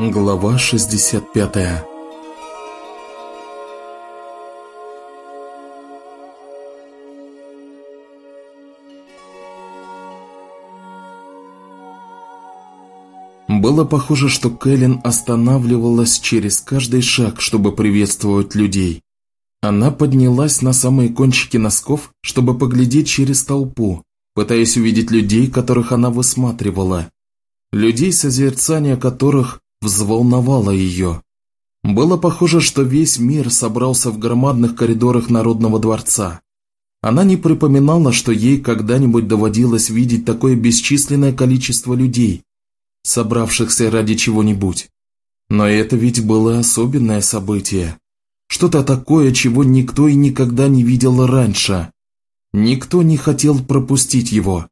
Глава 65 Было похоже, что Кэлен останавливалась через каждый шаг, чтобы приветствовать людей. Она поднялась на самые кончики носков, чтобы поглядеть через толпу, пытаясь увидеть людей, которых она высматривала. Людей, созерцание которых взволновало ее. Было похоже, что весь мир собрался в громадных коридорах Народного дворца. Она не припоминала, что ей когда-нибудь доводилось видеть такое бесчисленное количество людей, собравшихся ради чего-нибудь. Но это ведь было особенное событие. Что-то такое, чего никто и никогда не видел раньше. Никто не хотел пропустить его.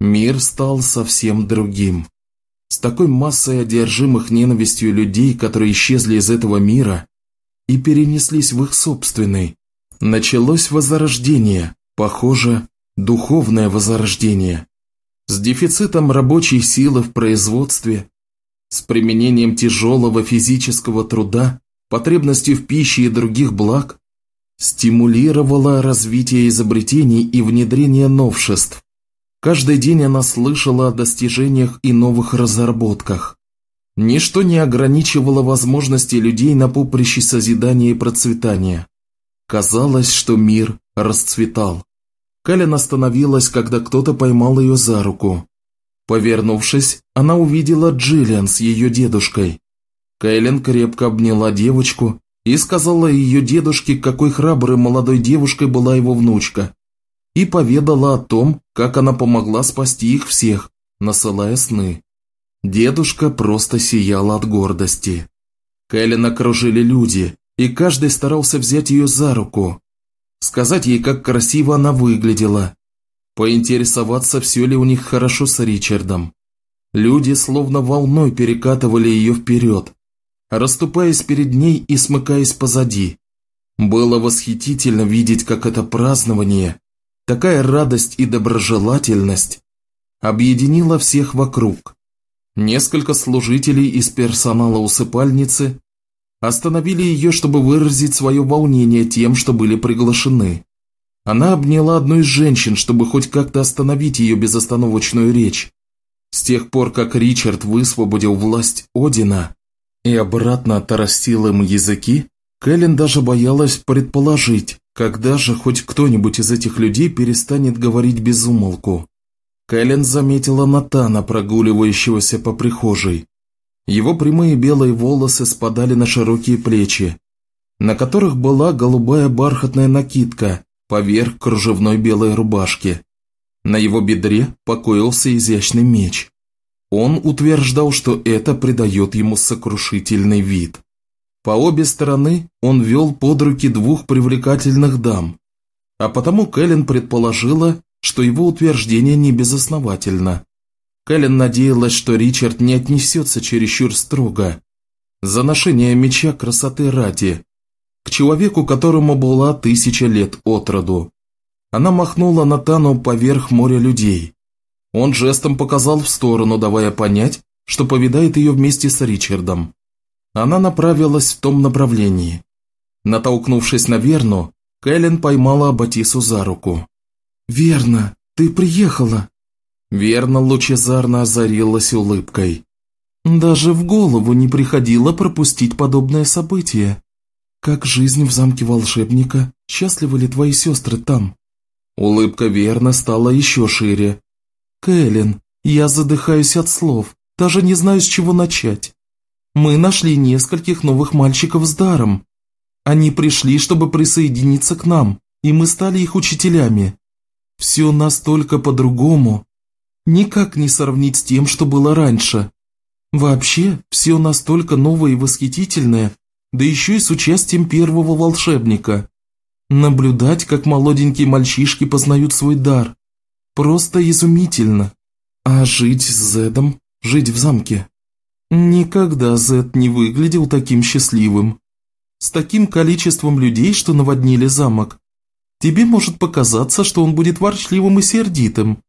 Мир стал совсем другим. С такой массой одержимых ненавистью людей, которые исчезли из этого мира и перенеслись в их собственный, началось возрождение, похоже, духовное возрождение. С дефицитом рабочей силы в производстве, с применением тяжелого физического труда, потребностью в пище и других благ, стимулировала развитие изобретений и внедрение новшеств. Каждый день она слышала о достижениях и новых разработках. Ничто не ограничивало возможности людей на поприще созидания и процветания. Казалось, что мир расцветал. Кэлен остановилась, когда кто-то поймал ее за руку. Повернувшись, она увидела Джиллиан с ее дедушкой. Кэлен крепко обняла девочку и сказала ее дедушке, какой храброй молодой девушкой была его внучка, и поведала о том, как она помогла спасти их всех, насылая сны. Дедушка просто сиял от гордости. Кэлен окружили люди, и каждый старался взять ее за руку, сказать ей, как красиво она выглядела, поинтересоваться, все ли у них хорошо с Ричардом. Люди словно волной перекатывали ее вперед, расступаясь перед ней и смыкаясь позади. Было восхитительно видеть, как это празднование, такая радость и доброжелательность объединила всех вокруг. Несколько служителей из персонала усыпальницы остановили ее, чтобы выразить свое волнение тем, что были приглашены. Она обняла одну из женщин, чтобы хоть как-то остановить ее безостановочную речь. С тех пор, как Ричард высвободил власть Одина, и обратно оторостил им языки, Кэлен даже боялась предположить, когда же хоть кто-нибудь из этих людей перестанет говорить без умолку. Кэлен заметила Натана, прогуливающегося по прихожей. Его прямые белые волосы спадали на широкие плечи, на которых была голубая бархатная накидка поверх кружевной белой рубашки. На его бедре покоился изящный меч. Он утверждал, что это придает ему сокрушительный вид. По обе стороны он вел под руки двух привлекательных дам, а потому Кэлен предположила, что его утверждение не безосновательно. Кэлен надеялась, что Ричард не отнесется чересчур строго за ношение меча красоты ради, к человеку, которому была тысяча лет от роду. Она махнула Натану поверх моря людей. Он жестом показал в сторону, давая понять, что повидает ее вместе с Ричардом. Она направилась в том направлении. Натолкнувшись на Верну, Кэлен поймала Аббатису за руку. «Верно, ты приехала!» Верно лучезарно озарилась улыбкой. «Даже в голову не приходило пропустить подобное событие. Как жизнь в замке волшебника? Счастливы ли твои сестры там?» Улыбка Верна стала еще шире, «Кэлен, я задыхаюсь от слов, даже не знаю, с чего начать. Мы нашли нескольких новых мальчиков с даром. Они пришли, чтобы присоединиться к нам, и мы стали их учителями. Все настолько по-другому. Никак не сравнить с тем, что было раньше. Вообще, все настолько новое и восхитительное, да еще и с участием первого волшебника. Наблюдать, как молоденькие мальчишки познают свой дар, Просто изумительно. А жить с Зедом, жить в замке? Никогда Зед не выглядел таким счастливым. С таким количеством людей, что наводнили замок. Тебе может показаться, что он будет ворчливым и сердитым.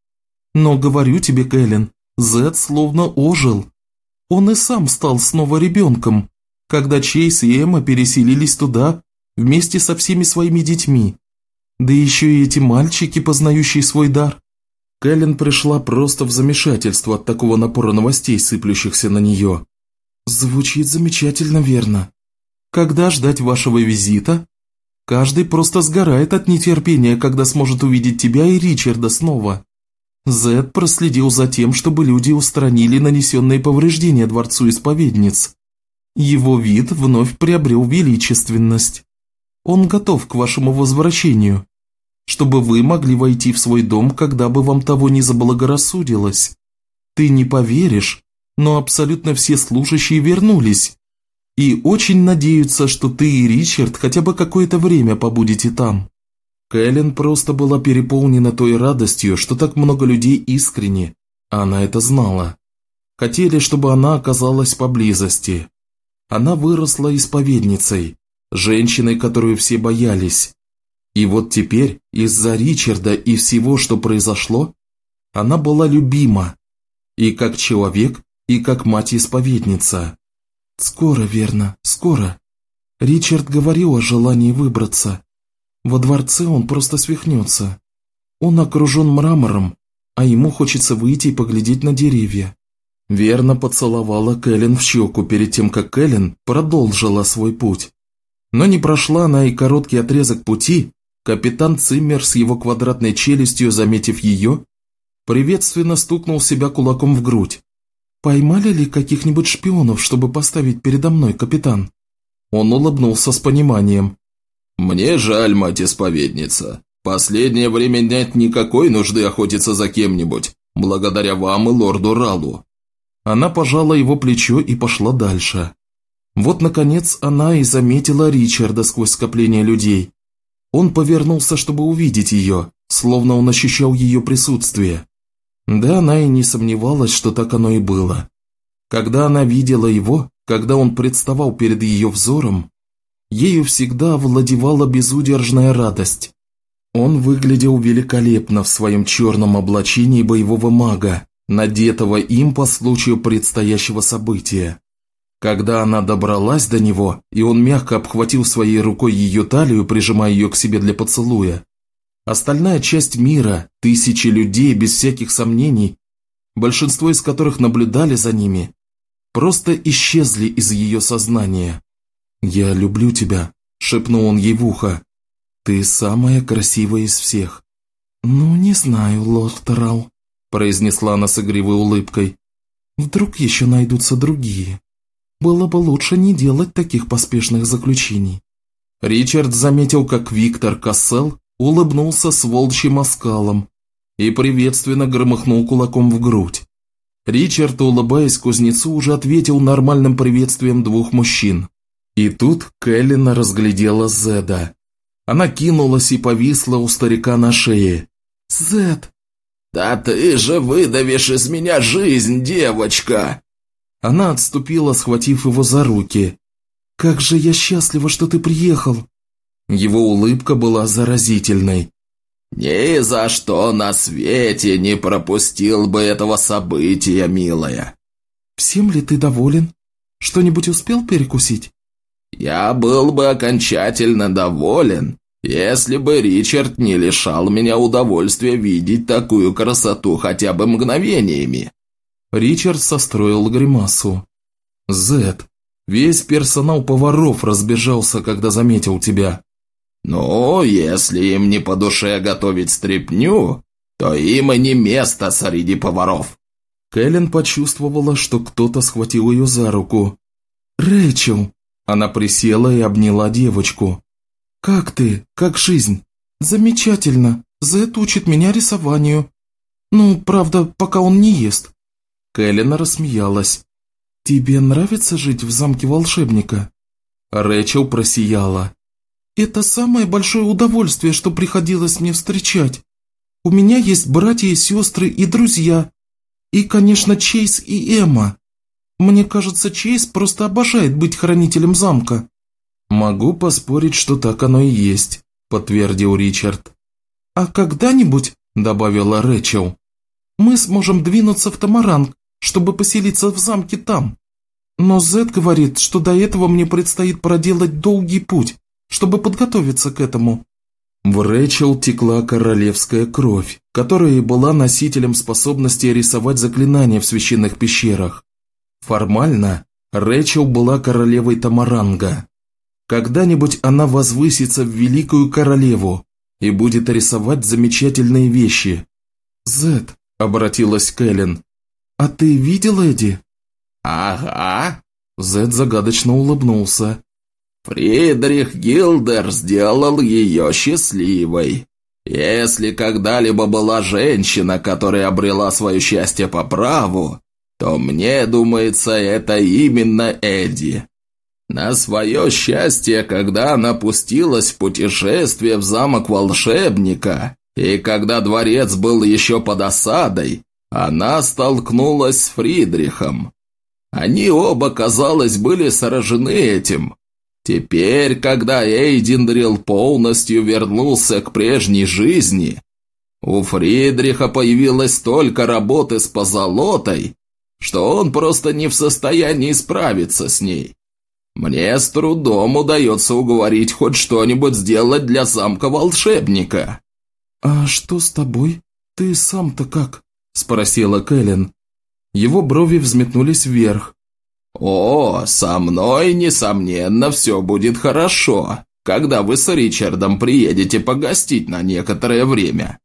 Но говорю тебе, Кэлен, Зед словно ожил. Он и сам стал снова ребенком, когда Чейз и Эмма переселились туда вместе со всеми своими детьми. Да еще и эти мальчики, познающие свой дар. Кэлен пришла просто в замешательство от такого напора новостей, сыплющихся на нее. Звучит замечательно верно. Когда ждать вашего визита? Каждый просто сгорает от нетерпения, когда сможет увидеть тебя и Ричарда снова. Зед проследил за тем, чтобы люди устранили нанесенные повреждения дворцу исповедниц. Его вид вновь приобрел величественность. Он готов к вашему возвращению, чтобы вы могли войти в свой дом, когда бы вам того не заблагорассудилось. Ты не поверишь, но абсолютно все служащие вернулись. И очень надеются, что ты и Ричард хотя бы какое-то время побудете там. Кэлен просто была переполнена той радостью, что так много людей искренне, она это знала. Хотели, чтобы она оказалась поблизости. Она выросла исповедницей, женщиной, которую все боялись, и вот теперь, из-за Ричарда и всего, что произошло, она была любима. И как человек, и как мать-исповедница. Скоро, верно, скоро. Ричард говорил о желании выбраться. Во дворце он просто свихнется. Он окружен мрамором, а ему хочется выйти и поглядеть на деревья. Верно поцеловала Кэлен в щеку перед тем, как Кэлен продолжила свой путь. Но не прошла она и короткий отрезок пути, Капитан Циммер с его квадратной челюстью, заметив ее, приветственно стукнул себя кулаком в грудь. «Поймали ли каких-нибудь шпионов, чтобы поставить передо мной, капитан?» Он улыбнулся с пониманием. «Мне жаль, мать-исповедница. Последнее время нет никакой нужды охотиться за кем-нибудь, благодаря вам и лорду Ралу». Она пожала его плечо и пошла дальше. Вот, наконец, она и заметила Ричарда сквозь скопление людей. Он повернулся, чтобы увидеть ее, словно он ощущал ее присутствие. Да, она и не сомневалась, что так оно и было. Когда она видела его, когда он представал перед ее взором, ею всегда овладевала безудержная радость. Он выглядел великолепно в своем черном облачении боевого мага, надетого им по случаю предстоящего события. Когда она добралась до него, и он мягко обхватил своей рукой ее талию, прижимая ее к себе для поцелуя, остальная часть мира, тысячи людей без всяких сомнений, большинство из которых наблюдали за ними, просто исчезли из ее сознания. «Я люблю тебя», – шепнул он ей в ухо. «Ты самая красивая из всех». «Ну, не знаю, лорд Тарал», – произнесла она с игривой улыбкой. «Вдруг еще найдутся другие». Было бы лучше не делать таких поспешных заключений. Ричард заметил, как Виктор Кассел улыбнулся с волчьим оскалом и приветственно громыхнул кулаком в грудь. Ричард, улыбаясь кузнецу, уже ответил нормальным приветствием двух мужчин. И тут Кэллина разглядела Зеда. Она кинулась и повисла у старика на шее. «Зед!» «Да ты же выдавишь из меня жизнь, девочка!» Она отступила, схватив его за руки. «Как же я счастлива, что ты приехал!» Его улыбка была заразительной. «Ни за что на свете не пропустил бы этого события, милая!» «Всем ли ты доволен? Что-нибудь успел перекусить?» «Я был бы окончательно доволен, если бы Ричард не лишал меня удовольствия видеть такую красоту хотя бы мгновениями. Ричард состроил гримасу. «Зет, весь персонал поваров разбежался, когда заметил тебя». «Ну, если им не по душе готовить стряпню, то им и не место среди поваров». Кэлен почувствовала, что кто-то схватил ее за руку. «Рэйчел!» Она присела и обняла девочку. «Как ты? Как жизнь?» «Замечательно. Зет учит меня рисованию. Ну, правда, пока он не ест. Кэлен рассмеялась. «Тебе нравится жить в замке волшебника?» Рэчел просияла. «Это самое большое удовольствие, что приходилось мне встречать. У меня есть братья и сестры и друзья. И, конечно, Чейз и Эмма. Мне кажется, Чейз просто обожает быть хранителем замка». «Могу поспорить, что так оно и есть», – подтвердил Ричард. «А когда-нибудь», – добавила Рэчел, – «мы сможем двинуться в Тамаранг чтобы поселиться в замке там. Но Зет говорит, что до этого мне предстоит проделать долгий путь, чтобы подготовиться к этому. В Рэчел текла королевская кровь, которая и была носителем способности рисовать заклинания в священных пещерах. Формально Рэчел была королевой Тамаранга. Когда-нибудь она возвысится в великую королеву и будет рисовать замечательные вещи. «Зет», — обратилась Кэлен, — «а ты видел Эдди?» «Ага». Зед загадочно улыбнулся. «Фридрих Гилдер сделал ее счастливой. Если когда-либо была женщина, которая обрела свое счастье по праву, то мне думается, это именно Эдди. На свое счастье, когда она пустилась в путешествие в замок волшебника, и когда дворец был еще под осадой, она столкнулась с Фридрихом. Они оба, казалось, были сражены этим. Теперь, когда Эйдиндрил полностью вернулся к прежней жизни, у Фридриха появилось столько работы с позолотой, что он просто не в состоянии справиться с ней. Мне с трудом удается уговорить хоть что-нибудь сделать для замка волшебника». «А что с тобой? Ты сам-то как?» – спросила Кэлен. Его брови взметнулись вверх. «О, со мной, несомненно, все будет хорошо, когда вы с Ричардом приедете погостить на некоторое время».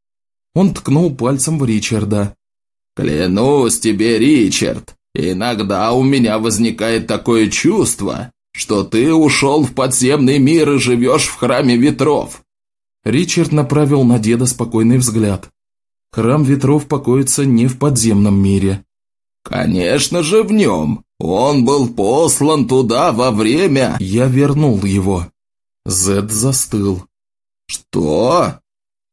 Он ткнул пальцем в Ричарда. «Клянусь тебе, Ричард, иногда у меня возникает такое чувство, что ты ушел в подземный мир и живешь в храме ветров». Ричард направил на деда спокойный взгляд. Храм ветров покоится не в подземном мире. «Конечно же в нем. Он был послан туда во время...» Я вернул его. Зед застыл. «Что?»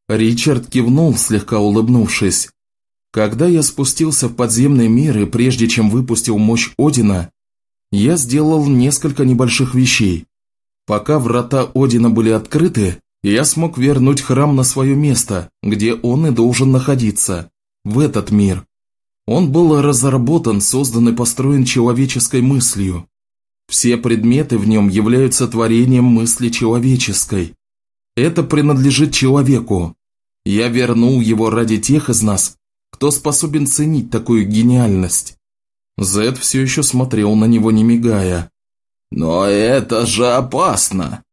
Ричард кивнул, слегка улыбнувшись. Когда я спустился в подземный мир и прежде чем выпустил мощь Одина, я сделал несколько небольших вещей. Пока врата Одина были открыты, я смог вернуть храм на свое место, где он и должен находиться, в этот мир. Он был разработан, создан и построен человеческой мыслью. Все предметы в нем являются творением мысли человеческой. Это принадлежит человеку. Я вернул его ради тех из нас, кто способен ценить такую гениальность. Зед все еще смотрел на него, не мигая. «Но это же опасно!»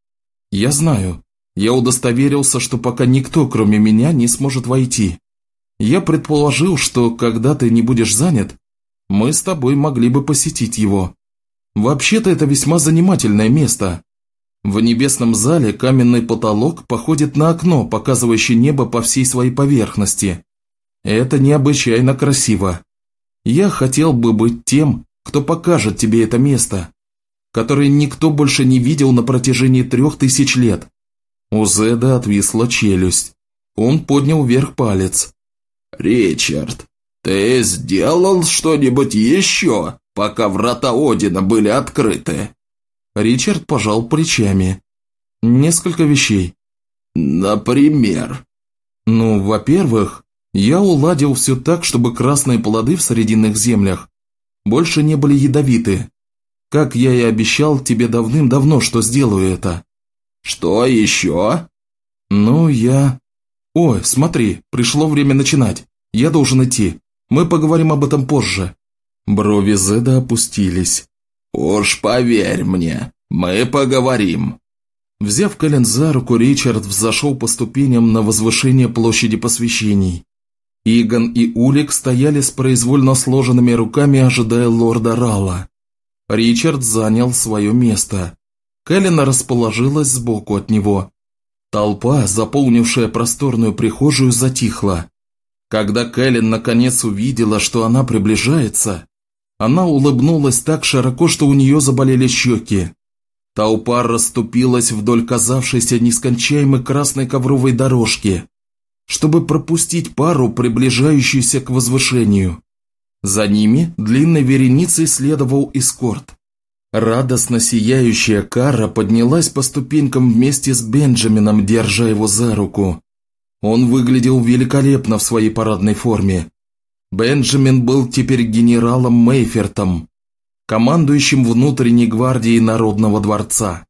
«Я знаю. Я удостоверился, что пока никто, кроме меня, не сможет войти. Я предположил, что когда ты не будешь занят, мы с тобой могли бы посетить его. Вообще-то это весьма занимательное место. В небесном зале каменный потолок походит на окно, показывающее небо по всей своей поверхности. Это необычайно красиво. Я хотел бы быть тем, кто покажет тебе это место, которое никто больше не видел на протяжении трех тысяч лет. У Зеда отвисла челюсть. Он поднял вверх палец. «Ричард, ты сделал что-нибудь еще, пока врата Одина были открыты?» Ричард пожал плечами. «Несколько вещей». «Например?» «Ну, во-первых, я уладил все так, чтобы красные плоды в Срединных землях больше не были ядовиты. Как я и обещал тебе давным-давно, что сделаю это». «Что еще?» «Ну, я...» «Ой, смотри, пришло время начинать. Я должен идти. Мы поговорим об этом позже». Брови Зеда опустились. «Уж поверь мне, мы поговорим». Взяв Кэлен за руку, Ричард взошел по ступеням на возвышение площади посвящений. Иган и Улик стояли с произвольно сложенными руками, ожидая лорда Рала. Ричард занял свое место. Кэлен расположилась сбоку от него. Толпа, заполнившая просторную прихожую, затихла. Когда Кэлен наконец увидела, что она приближается, она улыбнулась так широко, что у нее заболели щеки. Толпа расступилась вдоль казавшейся нескончаемой красной ковровой дорожки, чтобы пропустить пару, приближающуюся к возвышению. За ними длинной вереницей следовал эскорт. Радостно сияющая Кара поднялась по ступенькам вместе с Бенджамином, держа его за руку. Он выглядел великолепно в своей парадной форме. Бенджамин был теперь генералом Мейфертом, командующим внутренней гвардией Народного дворца.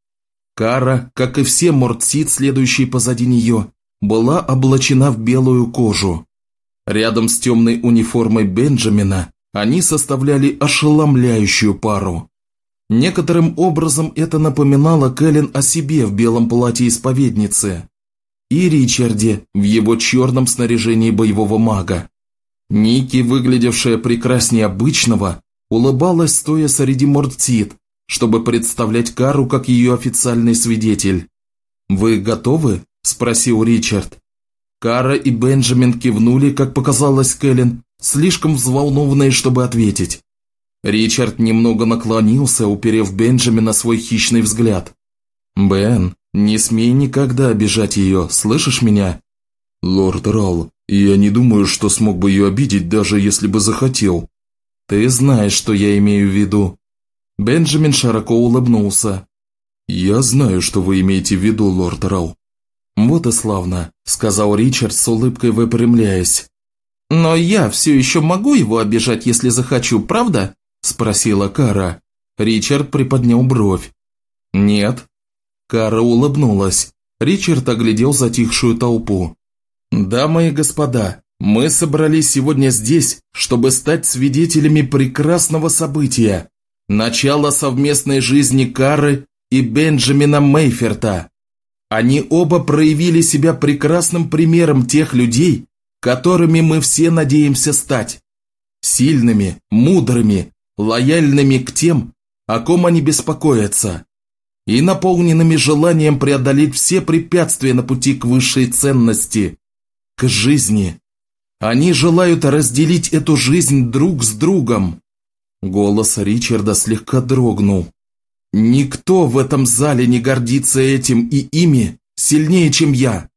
Кара, как и все мортсит, следующие позади нее, была облачена в белую кожу. Рядом с темной униформой Бенджамина они составляли ошеломляющую пару. Некоторым образом это напоминало Кэлен о себе в белом платье исповедницы и Ричарде в его черном снаряжении боевого мага. Ники, выглядевшая прекраснее обычного, улыбалась, стоя среди мортцит, чтобы представлять Кару как ее официальный свидетель. «Вы готовы?» – спросил Ричард. Кара и Бенджамин кивнули, как показалось Кэлен, слишком взволнованные, чтобы ответить. Ричард немного наклонился, уперев Бенджамина свой хищный взгляд. «Бен, не смей никогда обижать ее, слышишь меня?» «Лорд Ралл, я не думаю, что смог бы ее обидеть, даже если бы захотел». «Ты знаешь, что я имею в виду». Бенджамин широко улыбнулся. «Я знаю, что вы имеете в виду, лорд Ралл». «Вот и славно», – сказал Ричард с улыбкой выпрямляясь. «Но я все еще могу его обижать, если захочу, правда?» – спросила Кара. Ричард приподнял бровь. «Нет». Кара улыбнулась. Ричард оглядел затихшую толпу. «Дамы и господа, мы собрались сегодня здесь, чтобы стать свидетелями прекрасного события. Начало совместной жизни Кары и Бенджамина Мейферта. Они оба проявили себя прекрасным примером тех людей, которыми мы все надеемся стать. Сильными, мудрыми, лояльными к тем, о ком они беспокоятся, и наполненными желанием преодолеть все препятствия на пути к высшей ценности, к жизни. Они желают разделить эту жизнь друг с другом. Голос Ричарда слегка дрогнул. Никто в этом зале не гордится этим и ими сильнее, чем я.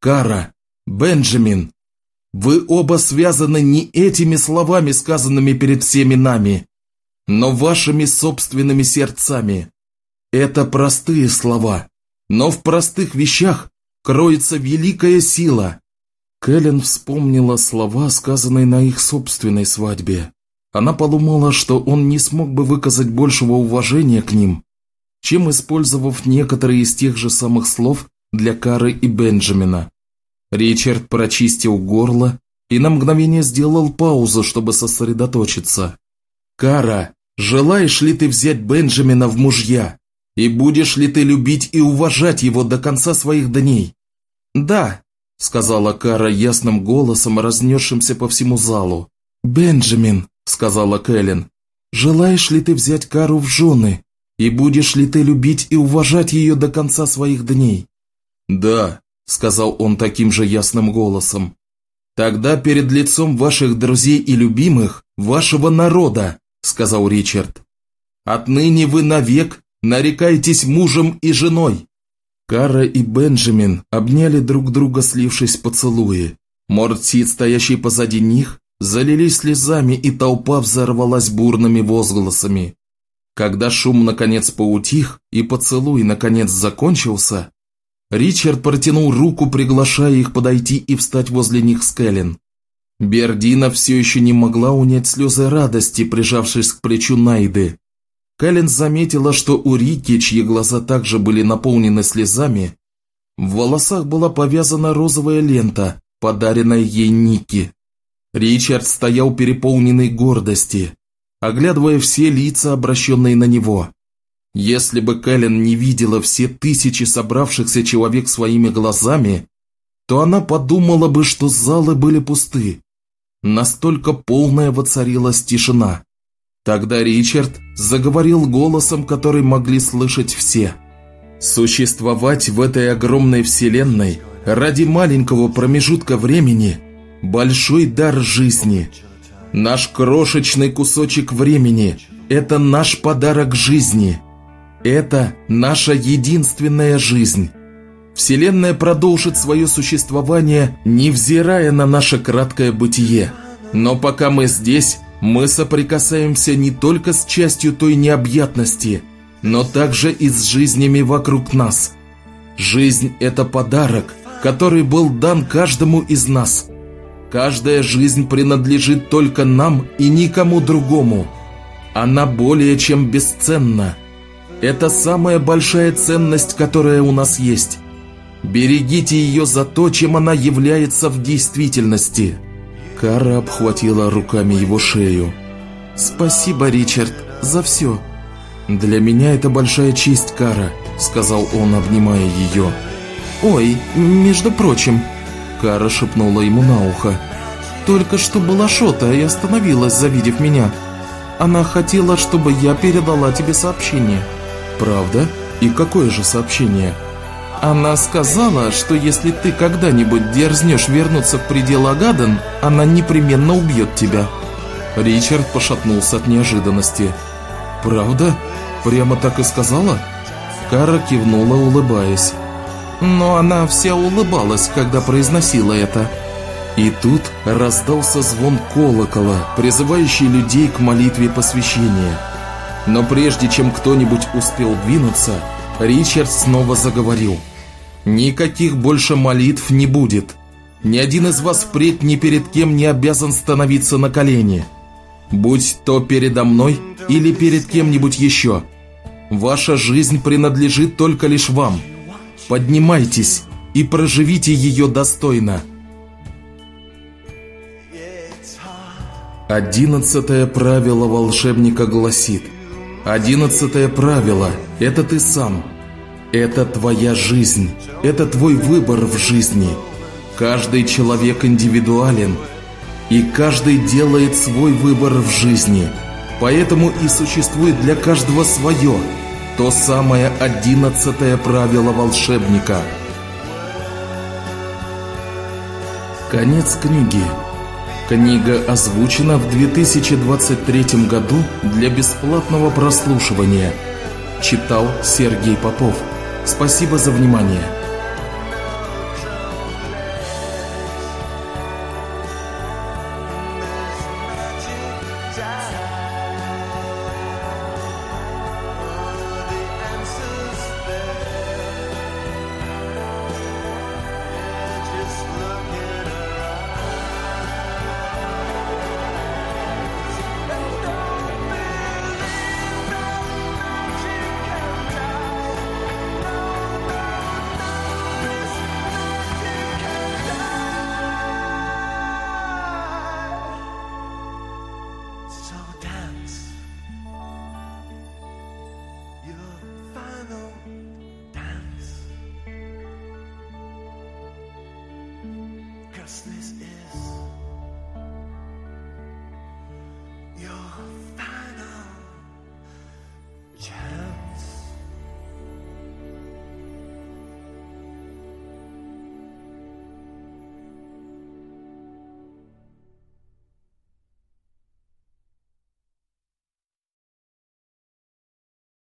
Кара, Бенджамин, вы оба связаны не этими словами, сказанными перед всеми нами, но вашими собственными сердцами. Это простые слова, но в простых вещах кроется великая сила. Кэлен вспомнила слова, сказанные на их собственной свадьбе. Она подумала, что он не смог бы выказать большего уважения к ним, чем использовав некоторые из тех же самых слов для Кары и Бенджамина. Ричард прочистил горло и на мгновение сделал паузу, чтобы сосредоточиться. «Кара, желаешь ли ты взять Бенджамина в мужья? И будешь ли ты любить и уважать его до конца своих дней?» «Да», – сказала Кара ясным голосом, разнесшимся по всему залу. «Бенджамин», – сказала Кэлен, – «желаешь ли ты взять Кару в жены? И будешь ли ты любить и уважать ее до конца своих дней?» «Да», – сказал он таким же ясным голосом. «Тогда перед лицом ваших друзей и любимых, вашего народа», – сказал Ричард. «Отныне вы навек нарекаетесь мужем и женой». Кара и Бенджамин обняли друг друга, слившись поцелуи. Мортсит, стоящий позади них, залились слезами, и толпа взорвалась бурными возгласами. Когда шум наконец поутих и поцелуй наконец закончился, Ричард протянул руку, приглашая их подойти и встать возле них с Кэлен. Бердина все еще не могла унять слезы радости, прижавшись к плечу Найды. Кэлен заметила, что у Рики, чьи глаза также были наполнены слезами, в волосах была повязана розовая лента, подаренная ей Ники. Ричард стоял переполненный гордости, оглядывая все лица, обращенные на него. Если бы Кэлен не видела все тысячи собравшихся человек своими глазами, то она подумала бы, что залы были пусты. Настолько полная воцарилась тишина. Тогда Ричард заговорил голосом, который могли слышать все. «Существовать в этой огромной вселенной ради маленького промежутка времени – большой дар жизни. Наш крошечный кусочек времени – это наш подарок жизни. Это наша единственная жизнь. Вселенная продолжит свое существование, невзирая на наше краткое бытие. Но пока мы здесь, мы соприкасаемся не только с частью той необъятности, но также и с жизнями вокруг нас. Жизнь – это подарок, который был дан каждому из нас – Каждая жизнь принадлежит только нам и никому другому. Она более чем бесценна. Это самая большая ценность, которая у нас есть. Берегите ее за то, чем она является в действительности». Кара обхватила руками его шею. «Спасибо, Ричард, за все». «Для меня это большая честь, Кара», — сказал он, обнимая ее. «Ой, между прочим», — Кара шепнула ему на ухо. «Только что была Шота и остановилась, завидев меня. Она хотела, чтобы я передала тебе сообщение». «Правда? И какое же сообщение?» Она сказала, что если ты когда-нибудь дерзнешь вернуться в пределы Агаден, она непременно убьет тебя. Ричард пошатнулся от неожиданности. «Правда? Прямо так и сказала?» Кара кивнула, улыбаясь. Но она вся улыбалась, когда произносила это. И тут раздался звон колокола, призывающий людей к молитве посвящения. Но прежде чем кто-нибудь успел двинуться, Ричард снова заговорил. Никаких больше молитв не будет. Ни один из вас впредь ни перед кем не обязан становиться на колени. Будь то передо мной или перед кем-нибудь еще. Ваша жизнь принадлежит только лишь вам. Поднимайтесь и проживите ее достойно. Одиннадцатое правило волшебника гласит. Одиннадцатое правило – это ты сам – это твоя жизнь, это твой выбор в жизни. Каждый человек индивидуален, и каждый делает свой выбор в жизни. Поэтому и существует для каждого свое, то самое одиннадцатое правило волшебника. Конец книги. Книга озвучена в 2023 году для бесплатного прослушивания. Читал Сергей Попов. Спасибо за внимание.